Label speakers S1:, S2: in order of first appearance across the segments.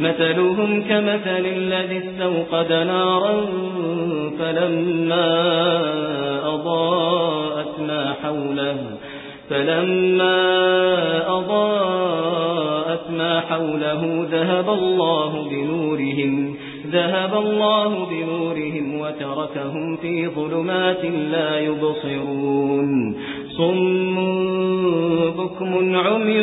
S1: مثلهم كمثل الذي استوقد نارا فلما أضاءت ما حوله فلما أضاءت ما حوله ذهب الله بنورهم ذهب الله بنورهم وتركهم في ظلمات لا يبصرون. صم بكم عمي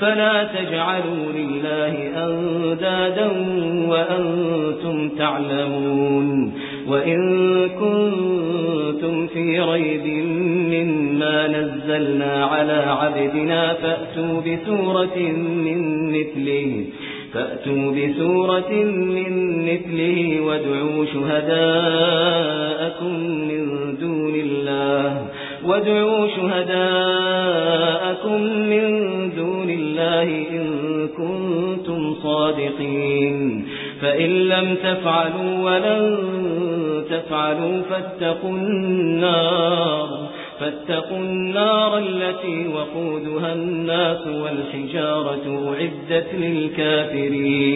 S1: فلا تجعلوا لله أندادا وأنتم تعلمون وإن كنتم في ريب مما نزلنا على عبدنا فأتوا بسورة من مثله فأتوا بسورة من مثله وادعوا شهداءكم من دون الله وادعوا شهداءكم من الله إن كنتم صادقين. فإن لم تفعلوا ولن تفعلوا فاتقوا النار فاتقوا النار التي وقودها الناس والحجارة أعدت للكافرين.